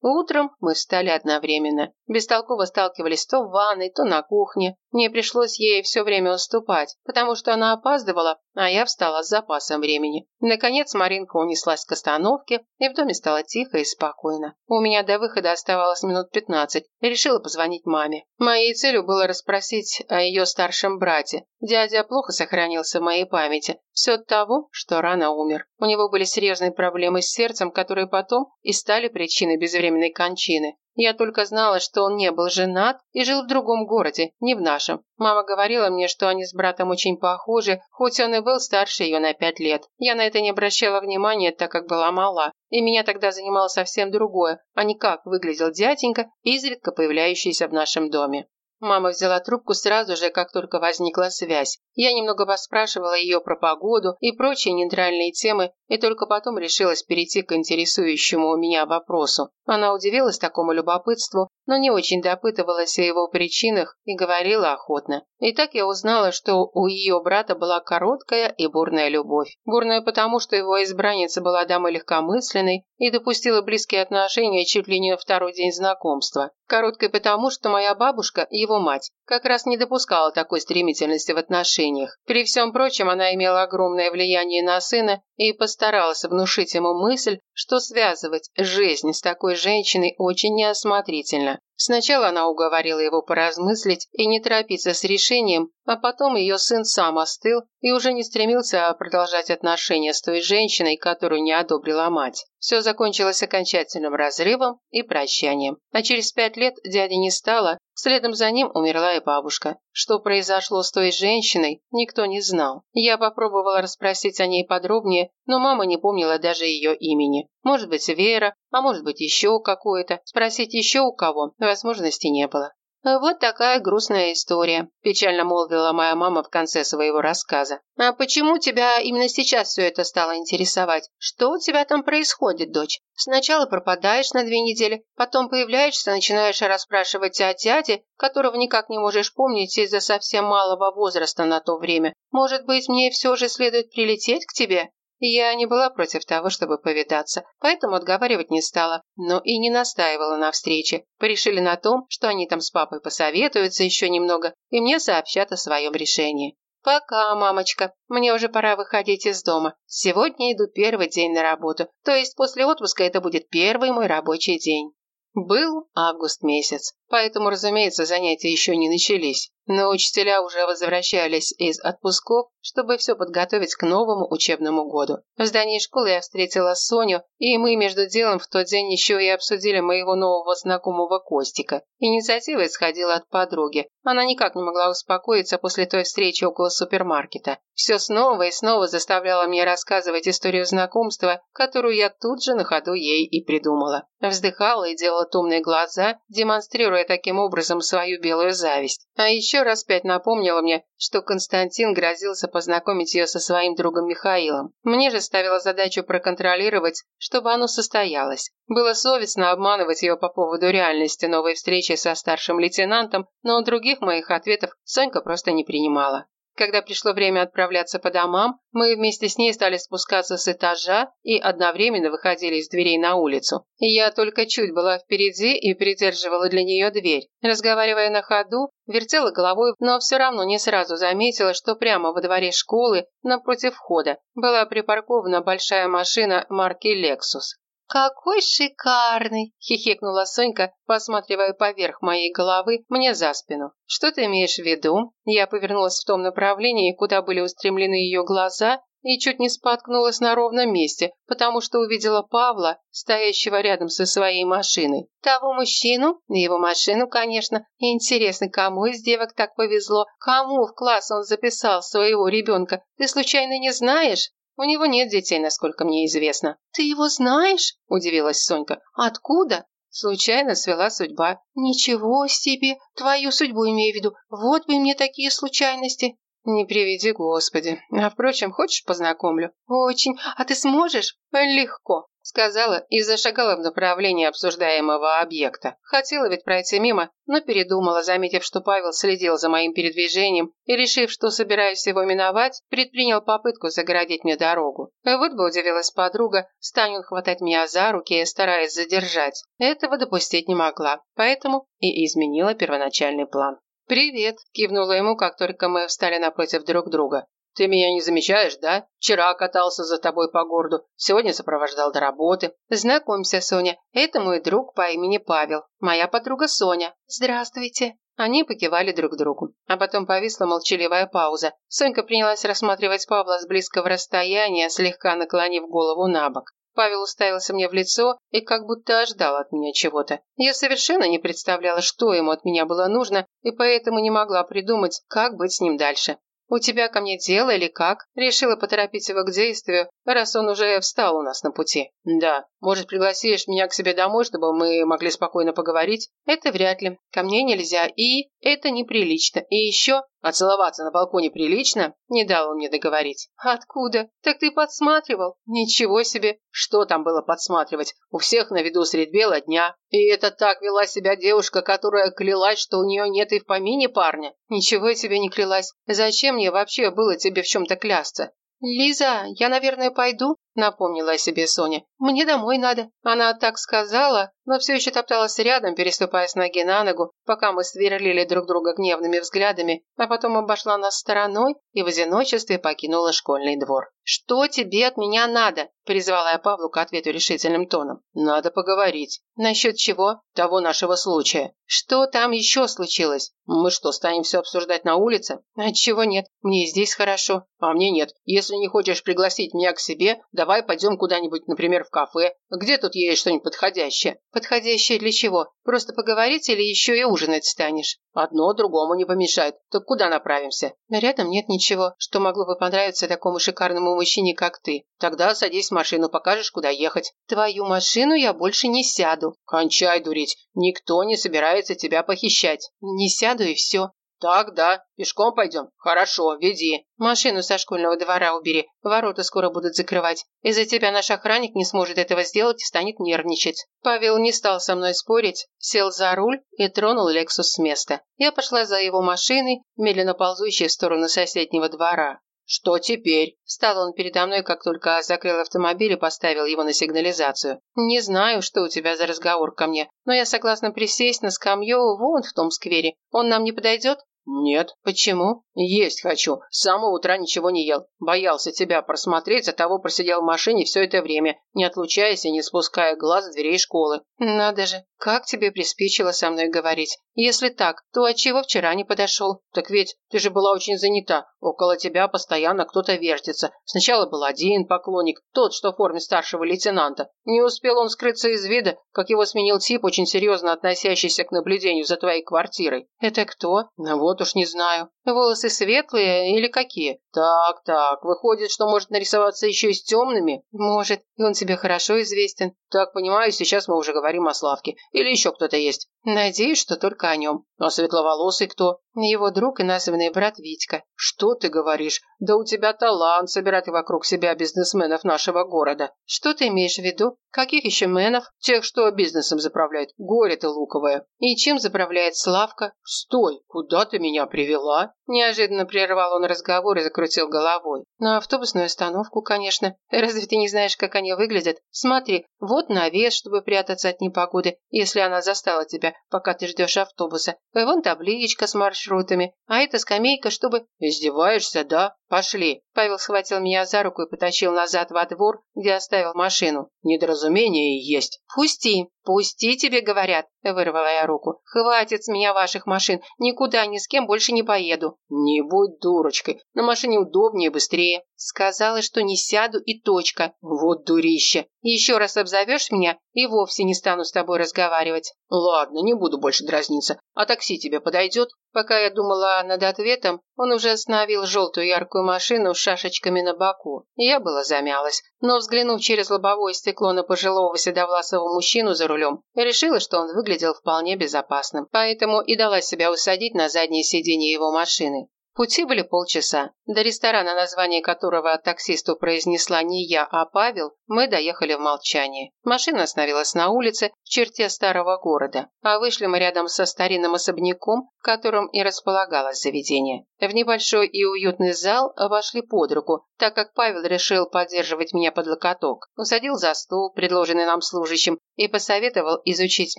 Утром мы встали одновременно. Бестолково сталкивались то в ванной, то на кухне. Мне пришлось ей все время уступать, потому что она опаздывала, а я встала с запасом времени. Наконец Маринка унеслась к остановке, и в доме стало тихо и спокойно. У меня до выхода оставалось минут пятнадцать. Решила позвонить маме. Моей целью было расспросить о ее старшем брате. Дядя плохо сохранился в моей памяти. Все от того, что рано умер. У него были серьезные проблемы с сердцем, которые потом и стали причиной безвременной кончины. Я только знала, что он не был женат и жил в другом городе, не в нашем. Мама говорила мне, что они с братом очень похожи, хоть он и был старше ее на пять лет. Я на это не обращала внимания, так как была мала. И меня тогда занимало совсем другое, а не как выглядел дяденька, изредка появляющийся в нашем доме. Мама взяла трубку сразу же, как только возникла связь. Я немного поспрашивала ее про погоду и прочие нейтральные темы, и только потом решилась перейти к интересующему меня вопросу. Она удивилась такому любопытству, но не очень допытывалась о его причинах и говорила охотно. И так я узнала, что у ее брата была короткая и бурная любовь. Бурная потому, что его избранница была дамой легкомысленной и допустила близкие отношения чуть ли не на второй день знакомства. Короткой потому, что моя бабушка, его мать, как раз не допускала такой стремительности в отношениях. При всем прочем, она имела огромное влияние на сына и постаралась внушить ему мысль, что связывать жизнь с такой женщиной очень неосмотрительно. Сначала она уговорила его поразмыслить и не торопиться с решением, а потом ее сын сам остыл и уже не стремился продолжать отношения с той женщиной, которую не одобрила мать. Все закончилось окончательным разрывом и прощанием. А через пять лет дяди не стало, следом за ним умерла и бабушка. Что произошло с той женщиной, никто не знал. Я попробовала расспросить о ней подробнее, но мама не помнила даже ее имени. Может быть, Вера, а может быть, еще какое-то. Спросить еще у кого возможности не было. «Вот такая грустная история», – печально молвила моя мама в конце своего рассказа. «А почему тебя именно сейчас все это стало интересовать? Что у тебя там происходит, дочь? Сначала пропадаешь на две недели, потом появляешься, начинаешь расспрашивать о дяде, которого никак не можешь помнить из-за совсем малого возраста на то время. Может быть, мне все же следует прилететь к тебе?» Я не была против того, чтобы повидаться, поэтому отговаривать не стала, но и не настаивала на встрече. Порешили на том, что они там с папой посоветуются еще немного, и мне сообщат о своем решении. «Пока, мамочка. Мне уже пора выходить из дома. Сегодня иду первый день на работу, то есть после отпуска это будет первый мой рабочий день». Был август месяц, поэтому, разумеется, занятия еще не начались. Но учителя уже возвращались из отпусков, чтобы все подготовить к новому учебному году. В здании школы я встретила Соню, и мы между делом в тот день еще и обсудили моего нового знакомого Костика. Инициатива исходила от подруги. Она никак не могла успокоиться после той встречи около супермаркета. Все снова и снова заставляла мне рассказывать историю знакомства, которую я тут же на ходу ей и придумала. Вздыхала и делала томные глаза, демонстрируя таким образом свою белую зависть. А еще еще раз пять напомнила мне, что Константин грозился познакомить ее со своим другом Михаилом. Мне же ставила задачу проконтролировать, чтобы оно состоялось. Было совестно обманывать ее по поводу реальности новой встречи со старшим лейтенантом, но других моих ответов Сонька просто не принимала. Когда пришло время отправляться по домам, мы вместе с ней стали спускаться с этажа и одновременно выходили из дверей на улицу. Я только чуть была впереди и придерживала для нее дверь. Разговаривая на ходу, вертела головой, но все равно не сразу заметила, что прямо во дворе школы, напротив входа, была припаркована большая машина марки «Лексус». «Какой шикарный!» – хихикнула Сонька, посматривая поверх моей головы мне за спину. «Что ты имеешь в виду?» Я повернулась в том направлении, куда были устремлены ее глаза, и чуть не споткнулась на ровном месте, потому что увидела Павла, стоящего рядом со своей машиной. Того мужчину, его машину, конечно. Интересно, кому из девок так повезло? Кому в класс он записал своего ребенка? Ты случайно не знаешь? У него нет детей, насколько мне известно. Ты его знаешь? Удивилась Сонька. Откуда? Случайно свела судьба. Ничего себе, твою судьбу имею в виду. Вот бы мне такие случайности. Не приведи, Господи. А впрочем, хочешь познакомлю? Очень. А ты сможешь? Легко. Сказала и зашагала в направлении обсуждаемого объекта. Хотела ведь пройти мимо, но передумала, заметив, что Павел следил за моим передвижением и, решив, что собираюсь его миновать, предпринял попытку загородить мне дорогу. Вот бы удивилась подруга, станет хватать меня за руки, стараясь задержать. Этого допустить не могла, поэтому и изменила первоначальный план. «Привет!» – кивнула ему, как только мы встали напротив друг друга. Ты меня не замечаешь, да? Вчера катался за тобой по городу, сегодня сопровождал до работы. Знакомься, Соня, это мой друг по имени Павел, моя подруга Соня. Здравствуйте. Они покивали друг другу. А потом повисла молчаливая пауза. Сонька принялась рассматривать Павла с близкого расстояния, слегка наклонив голову на бок. Павел уставился мне в лицо и как будто ожидал от меня чего-то. Я совершенно не представляла, что ему от меня было нужно, и поэтому не могла придумать, как быть с ним дальше. «У тебя ко мне дело или как?» Решила поторопить его к действию, раз он уже встал у нас на пути. «Да. Может, пригласишь меня к себе домой, чтобы мы могли спокойно поговорить?» «Это вряд ли. Ко мне нельзя. И это неприлично. И еще а целоваться на балконе прилично? Не дал он мне договорить. Откуда? Так ты подсматривал? Ничего себе. Что там было подсматривать? У всех на виду средь бела дня. И это так вела себя девушка, которая клялась, что у нее нет и в помине парня. Ничего себе не клялась. Зачем мне вообще было тебе в чем-то клясться? «Лиза, я, наверное, пойду?» – напомнила о себе Соня. «Мне домой надо». Она так сказала, но все еще топталась рядом, переступая с ноги на ногу, пока мы сверлили друг друга гневными взглядами, а потом обошла нас стороной и в одиночестве покинула школьный двор. «Что тебе от меня надо?» – призвала я Павлу к ответу решительным тоном. «Надо поговорить». «Насчет чего?» «Того нашего случая». «Что там еще случилось?» «Мы что, станем все обсуждать на улице?» «Отчего нет? Мне здесь хорошо». «А мне нет. Если не хочешь пригласить меня к себе, давай пойдем куда-нибудь, например, в кафе. Где тут есть что-нибудь подходящее?» Подходящее для чего? Просто поговорить или еще и ужинать станешь? Одно другому не помешает. Так куда направимся? Рядом нет ничего, что могло бы понравиться такому шикарному мужчине, как ты. Тогда садись в машину, покажешь, куда ехать. Твою машину я больше не сяду. Кончай дурить. Никто не собирается тебя похищать. Не сяду и все. «Так, да. Пешком пойдем? Хорошо, веди». «Машину со школьного двора убери. Ворота скоро будут закрывать. Из-за тебя наш охранник не сможет этого сделать и станет нервничать». Павел не стал со мной спорить, сел за руль и тронул Лексус с места. Я пошла за его машиной, медленно ползущей в сторону соседнего двора. «Что теперь?» Встал он передо мной, как только закрыл автомобиль и поставил его на сигнализацию. «Не знаю, что у тебя за разговор ко мне, но я согласна присесть на скамью вон в том сквере. Он нам не подойдет?» «Нет». «Почему?» «Есть хочу. С самого утра ничего не ел. Боялся тебя просмотреть, а того просидел в машине все это время, не отлучаясь и не спуская глаз с дверей школы». «Надо же, как тебе приспичило со мной говорить? Если так, то отчего вчера не подошел? Так ведь ты же была очень занята. Около тебя постоянно кто-то вертится. Сначала был один поклонник, тот, что в форме старшего лейтенанта. Не успел он скрыться из вида, как его сменил тип, очень серьезно относящийся к наблюдению за твоей квартирой. Это кто? Ну вот уж не знаю. Волосы светлые или какие? Так, так, выходит, что может нарисоваться еще и с темными? Может, и он тебе хорошо известен. Так, понимаю, сейчас мы уже говорим о Славке. Или еще кто-то есть? Надеюсь, что только о нем. А светловолосый кто? Его друг и названный брат Витька. Что ты говоришь? Да у тебя талант собирать вокруг себя бизнесменов нашего города. Что ты имеешь в виду? Каких еще менов? Тех, что бизнесом заправляют. Горе ты луковое. И чем заправляет Славка? Стой, куда ты меня привела? Неожиданно прервал он разговор и закрутил головой. На автобусную остановку, конечно. Разве ты не знаешь, как они выглядят? Смотри, вот навес, чтобы прятаться от непогоды, если она застала тебя, пока ты ждешь автобуса. Вон табличка с маршрутами, а это скамейка, чтобы... Издеваешься, да? Пошли. Павел схватил меня за руку и потащил назад во двор, где оставил машину. Недоразумение есть. Пусти. «Пусти, тебе говорят», – вырвала я руку. «Хватит с меня ваших машин, никуда ни с кем больше не поеду». «Не будь дурочкой, на машине удобнее и быстрее». Сказала, что не сяду и точка. Вот дурище. Еще раз обзовешь меня и вовсе не стану с тобой разговаривать. Ладно, не буду больше дразниться. А такси тебе подойдет? Пока я думала над ответом, он уже остановил желтую яркую машину с шашечками на боку. Я была замялась, но взглянув через лобовое стекло на пожилого седовласого мужчину за рулем, решила, что он выглядел вполне безопасным. Поэтому и дала себя усадить на заднее сиденье его машины. Пути были полчаса. До ресторана, название которого таксисту произнесла не я, а Павел, мы доехали в молчании. Машина остановилась на улице в черте старого города, а вышли мы рядом со старинным особняком, в котором и располагалось заведение. В небольшой и уютный зал вошли под руку, так как Павел решил поддерживать меня под локоток. Усадил за стол, предложенный нам служащим, и посоветовал изучить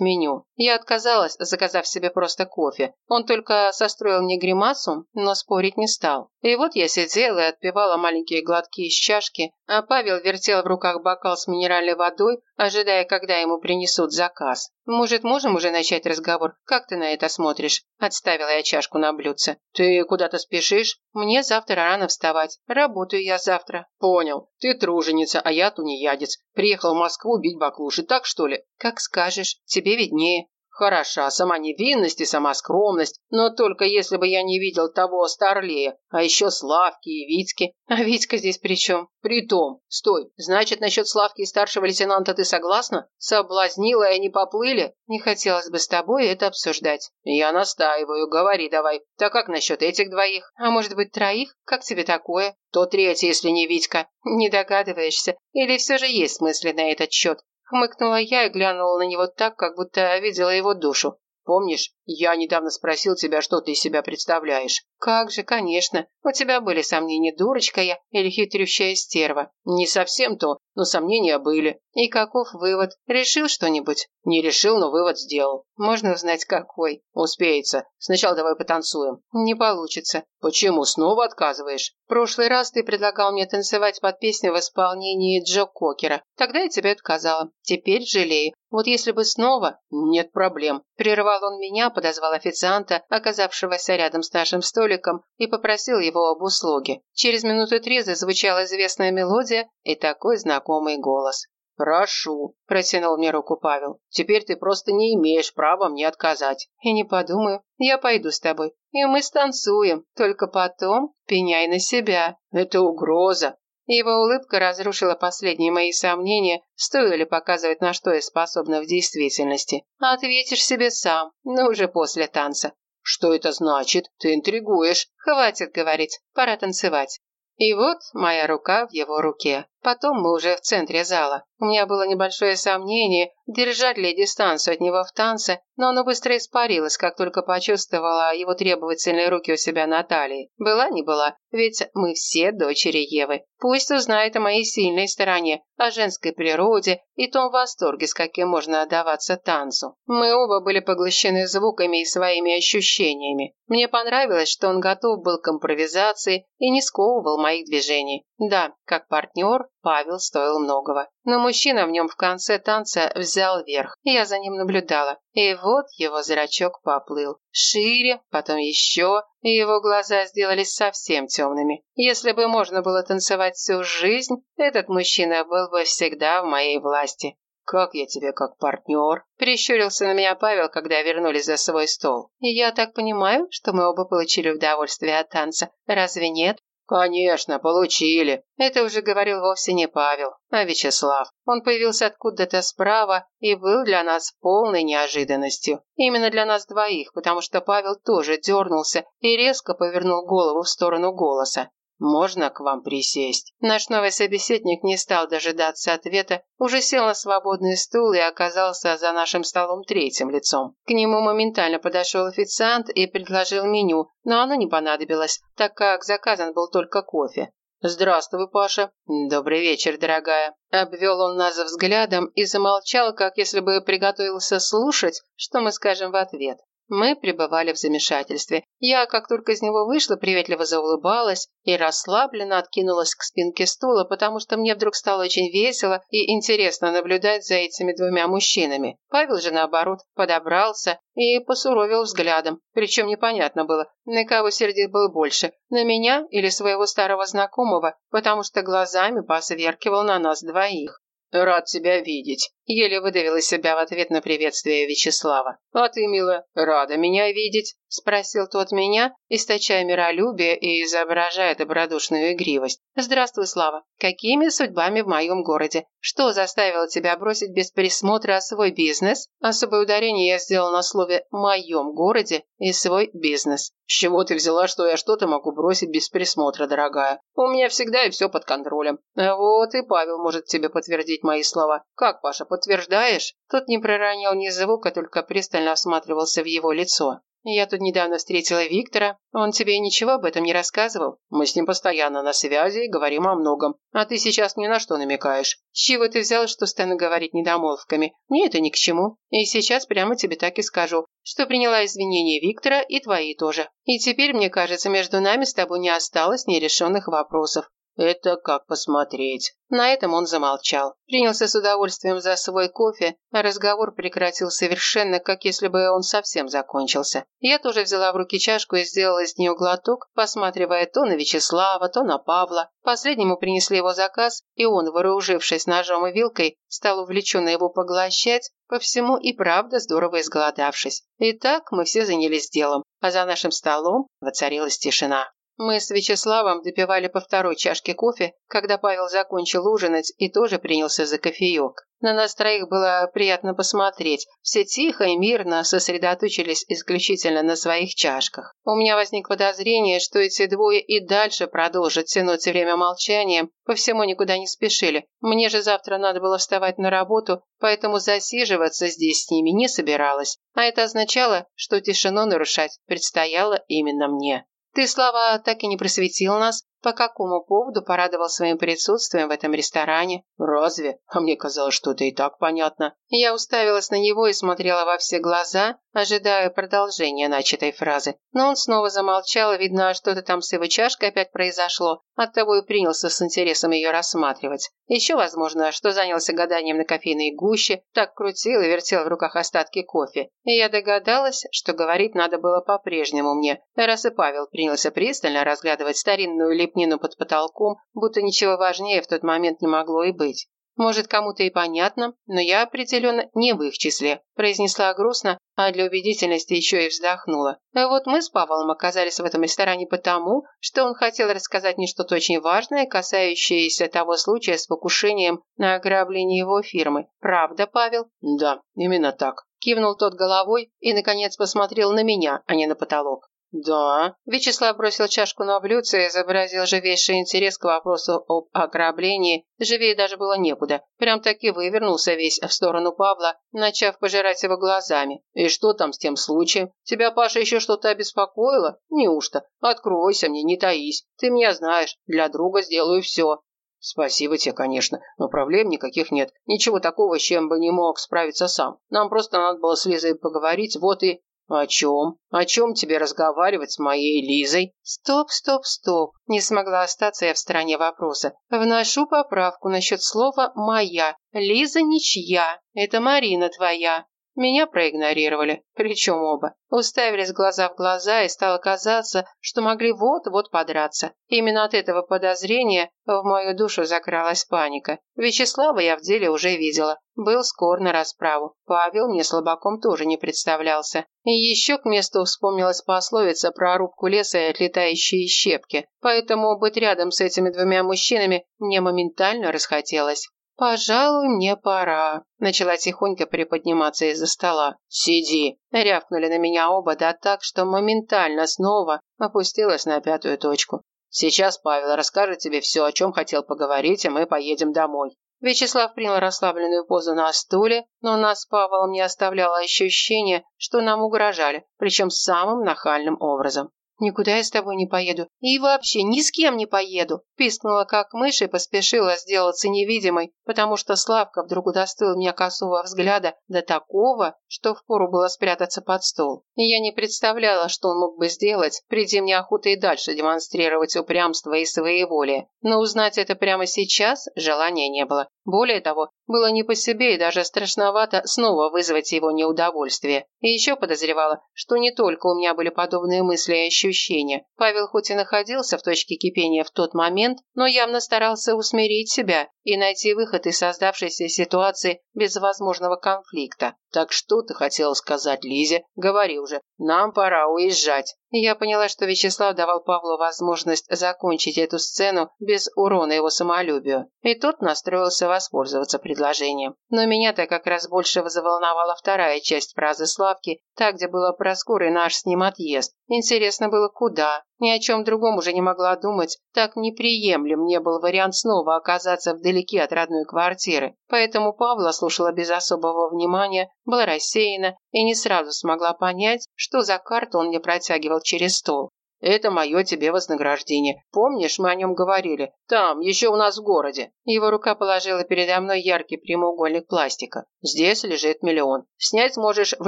меню. Я отказалась, заказав себе просто кофе. Он только состроил мне гримасу, но спорить не стал. И вот я сидела и отпивала маленькие глотки из чашки, а Павел вертел в руках бокал с минеральной водой, ожидая, когда ему принесут заказ. «Может, можем уже начать разговор? Как ты на это смотришь?» Отставила я чашку на блюдце. «Ты куда-то спешишь?» «Мне завтра рано вставать. Работаю я завтра». «Понял. Ты труженица, а я тунеядец. Приехал в Москву бить баклуши, так что ли?» «Как скажешь. Тебе виднее». Хороша сама невинность и сама скромность, но только если бы я не видел того Старлея, а еще Славки и Витьки. А Витька здесь при чем? Притом, стой, значит, насчет Славки и старшего лейтенанта ты согласна? Соблазнила и они поплыли? Не хотелось бы с тобой это обсуждать. Я настаиваю, говори давай. Так как насчет этих двоих? А может быть, троих? Как тебе такое? То третий, если не Витька. Не догадываешься? Или все же есть мысли на этот счет? Хмыкнула я и глянула на него так, как будто видела его душу. Помнишь, я недавно спросил тебя, что ты из себя представляешь? Как же, конечно. У тебя были сомнения, дурочка я или хитрющая стерва. Не совсем то, но сомнения были. И каков вывод? Решил что-нибудь? Не решил, но вывод сделал. Можно узнать, какой? Успеется. Сначала давай потанцуем. Не получится. Почему? Снова отказываешь? В прошлый раз ты предлагал мне танцевать под песню в исполнении Джо Кокера. Тогда я тебе отказала. Теперь жалею. Вот если бы снова... Нет проблем. Прервал он меня, подозвал официанта, оказавшегося рядом с нашим столиком, и попросил его об услуге. Через минуты три зазвучала известная мелодия и такой знакомый голос. «Прошу», – протянул мне руку Павел. «Теперь ты просто не имеешь права мне отказать». «И не подумаю. Я пойду с тобой. И мы станцуем. Только потом пеняй на себя». «Это угроза», его улыбка разрушила последние мои сомнения, стоило ли показывать, на что я способна в действительности. Ответишь себе сам, но уже после танца. «Что это значит? Ты интригуешь». «Хватит говорить, пора танцевать». И вот моя рука в его руке. Потом мы уже в центре зала. У меня было небольшое сомнение, держать ли дистанцию от него в танце, но оно быстро испарилось, как только почувствовала его требовательные руки у себя на талии. Была не была, ведь мы все дочери Евы. Пусть узнает о моей сильной стороне, о женской природе и том восторге, с каким можно отдаваться танцу. Мы оба были поглощены звуками и своими ощущениями. Мне понравилось, что он готов был к импровизации и не сковывал моих движений. Да, как партнер, Павел стоил многого. Но мужчина в нем в конце танца взял верх. Я за ним наблюдала. И вот его зрачок поплыл. Шире, потом еще, и его глаза сделались совсем темными. Если бы можно было танцевать всю жизнь, этот мужчина был бы всегда в моей власти. «Как я тебе как партнер?» – прищурился на меня Павел, когда вернулись за свой стол. «Я так понимаю, что мы оба получили удовольствие от танца. Разве нет?» «Конечно, получили!» Это уже говорил вовсе не Павел, а Вячеслав. Он появился откуда-то справа и был для нас полной неожиданностью. Именно для нас двоих, потому что Павел тоже дернулся и резко повернул голову в сторону голоса. «Можно к вам присесть?» Наш новый собеседник не стал дожидаться ответа, уже сел на свободный стул и оказался за нашим столом третьим лицом. К нему моментально подошел официант и предложил меню, но оно не понадобилось, так как заказан был только кофе. «Здравствуй, Паша». «Добрый вечер, дорогая». Обвел он нас взглядом и замолчал, как если бы приготовился слушать, что мы скажем в ответ. Мы пребывали в замешательстве. Я, как только из него вышла, приветливо заулыбалась и расслабленно откинулась к спинке стула, потому что мне вдруг стало очень весело и интересно наблюдать за этими двумя мужчинами. Павел же, наоборот, подобрался и посуровил взглядом. Причем непонятно было, на кого сердит был больше, на меня или своего старого знакомого, потому что глазами посверкивал на нас двоих. «Рад тебя видеть», – еле выдавил из себя в ответ на приветствие Вячеслава. «А ты, милая, рада меня видеть?» – спросил тот меня, источая миролюбие и изображая добродушную игривость. «Здравствуй, Слава. Какими судьбами в моем городе? Что заставило тебя бросить без присмотра свой бизнес?» Особое ударение я сделал на слове «моем городе» и свой бизнес. «С чего ты взяла, что я что-то могу бросить без присмотра, дорогая? У меня всегда и все под контролем». «Вот и Павел может тебе подтвердить мои слова. Как, Паша, подтверждаешь?» Тот не проронил ни звука, только пристально осматривался в его лицо. «Я тут недавно встретила Виктора. Он тебе ничего об этом не рассказывал? Мы с ним постоянно на связи и говорим о многом. А ты сейчас ни на что намекаешь. С чего ты взял, что стану говорить недомолвками? Мне это ни к чему. И сейчас прямо тебе так и скажу, что приняла извинения Виктора и твои тоже. И теперь, мне кажется, между нами с тобой не осталось нерешенных вопросов. «Это как посмотреть». На этом он замолчал. Принялся с удовольствием за свой кофе, а разговор прекратил совершенно, как если бы он совсем закончился. Я тоже взяла в руки чашку и сделала из нее глоток, посматривая то на Вячеслава, то на Павла. Последнему принесли его заказ, и он, вооружившись ножом и вилкой, стал увлеченно его поглощать, по всему и правда здорово изголодавшись. Итак, мы все занялись делом, а за нашим столом воцарилась тишина. Мы с Вячеславом допивали по второй чашке кофе, когда Павел закончил ужинать и тоже принялся за кофеек. На нас троих было приятно посмотреть. Все тихо и мирно сосредоточились исключительно на своих чашках. У меня возникло подозрение, что эти двое и дальше продолжат тянуть время молчанием, по всему никуда не спешили. Мне же завтра надо было вставать на работу, поэтому засиживаться здесь с ними не собиралась. А это означало, что тишину нарушать предстояло именно мне. Ты, Слава, так и не просветил нас, по какому поводу порадовал своим присутствием в этом ресторане. Разве? А мне казалось, что это и так понятно. Я уставилась на него и смотрела во все глаза, ожидая продолжения начатой фразы. Но он снова замолчал, видно, что-то там с его чашкой опять произошло, оттого и принялся с интересом ее рассматривать. Еще, возможно, что занялся гаданием на кофейной гуще, так крутил и вертел в руках остатки кофе. И я догадалась, что говорить надо было по-прежнему мне, раз и Павел принялся пристально разглядывать старинную лепнину под потолком, будто ничего важнее в тот момент не могло и быть. Может, кому-то и понятно, но я определенно не в их числе», произнесла грустно, а для убедительности еще и вздохнула. Вот мы с Павлом оказались в этом ресторане потому, что он хотел рассказать мне что-то очень важное, касающееся того случая с покушением на ограбление его фирмы. Правда, Павел? Да, именно так. Кивнул тот головой и, наконец, посмотрел на меня, а не на потолок. «Да». Вячеслав бросил чашку на блюдце и изобразил живейший интерес к вопросу об ограблении. Живее даже было некуда. Прям таки вывернулся весь в сторону Павла, начав пожирать его глазами. «И что там с тем случаем? Тебя, Паша, еще что-то обеспокоило? Неужто? Откройся мне, не таись. Ты меня знаешь. Для друга сделаю все». «Спасибо тебе, конечно, но проблем никаких нет. Ничего такого, с чем бы не мог справиться сам. Нам просто надо было с Лизой поговорить, вот и...» «О чем? О чем тебе разговаривать с моей Лизой?» «Стоп, стоп, стоп!» Не смогла остаться я в стороне вопроса. «Вношу поправку насчет слова «моя». Лиза ничья. Это Марина твоя. Меня проигнорировали, причем оба. Уставились глаза в глаза, и стало казаться, что могли вот-вот подраться. Именно от этого подозрения в мою душу закралась паника. Вячеслава я в деле уже видела. Был скор на расправу. Павел мне слабаком тоже не представлялся. И еще к месту вспомнилась пословица про рубку леса и отлетающие щепки. Поэтому быть рядом с этими двумя мужчинами мне моментально расхотелось. «Пожалуй, мне пора», – начала тихонько приподниматься из-за стола. «Сиди!» – рявкнули на меня оба, да так, что моментально снова опустилась на пятую точку. «Сейчас Павел расскажет тебе все, о чем хотел поговорить, и мы поедем домой». Вячеслав принял расслабленную позу на стуле, но нас с Павлом не оставляло ощущение, что нам угрожали, причем самым нахальным образом. «Никуда я с тобой не поеду. И вообще ни с кем не поеду!» Пискнула как мышь и поспешила сделаться невидимой, потому что Славка вдруг удостоил меня косого взгляда до такого, что впору было спрятаться под стол. И я не представляла, что он мог бы сделать, приди мне охота и дальше демонстрировать упрямство и своеволие. Но узнать это прямо сейчас желания не было. Более того, было не по себе и даже страшновато снова вызвать его неудовольствие. И еще подозревала, что не только у меня были подобные мысли и ощущения. Павел хоть и находился в точке кипения в тот момент, но явно старался усмирить себя и найти выход из создавшейся ситуации без возможного конфликта. «Так что ты хотела сказать Лизе? Говори уже. Нам пора уезжать». Я поняла, что Вячеслав давал Павлу возможность закончить эту сцену без урона его самолюбию, и тот настроился воспользоваться предложением. Но меня-то как раз больше взволновала вторая часть фразы Славки, та, где было про скорый наш с ним отъезд. Интересно было, куда? Ни о чем другом уже не могла думать, так неприемлем мне был вариант снова оказаться вдалеке от родной квартиры. Поэтому Павла слушала без особого внимания, была рассеяна и не сразу смогла понять, что за карту он мне протягивал через стол. Это мое тебе вознаграждение. Помнишь, мы о нем говорили? Там, еще у нас в городе». Его рука положила передо мной яркий прямоугольник пластика. «Здесь лежит миллион. Снять можешь в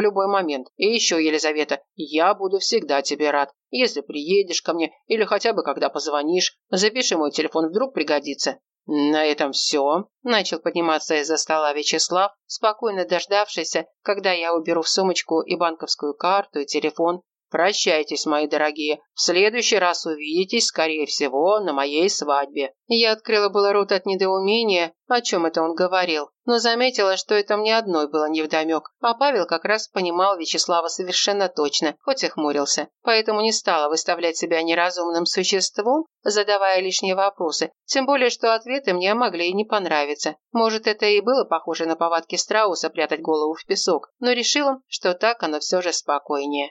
любой момент. И еще, Елизавета, я буду всегда тебе рад. Если приедешь ко мне или хотя бы когда позвонишь, запиши мой телефон, вдруг пригодится». «На этом все», – начал подниматься из-за стола Вячеслав, спокойно дождавшийся, когда я уберу в сумочку и банковскую карту, и телефон, Прощайтесь, мои дорогие. В следующий раз увидитесь, скорее всего, на моей свадьбе. Я открыла было рот от недоумения, о чем это он говорил, но заметила, что это мне одной было невдомек, а Павел как раз понимал Вячеслава совершенно точно, хоть и хмурился. Поэтому не стала выставлять себя неразумным существом, задавая лишние вопросы, тем более, что ответы мне могли и не понравиться. Может, это и было похоже на повадки страуса прятать голову в песок, но решила, что так оно все же спокойнее.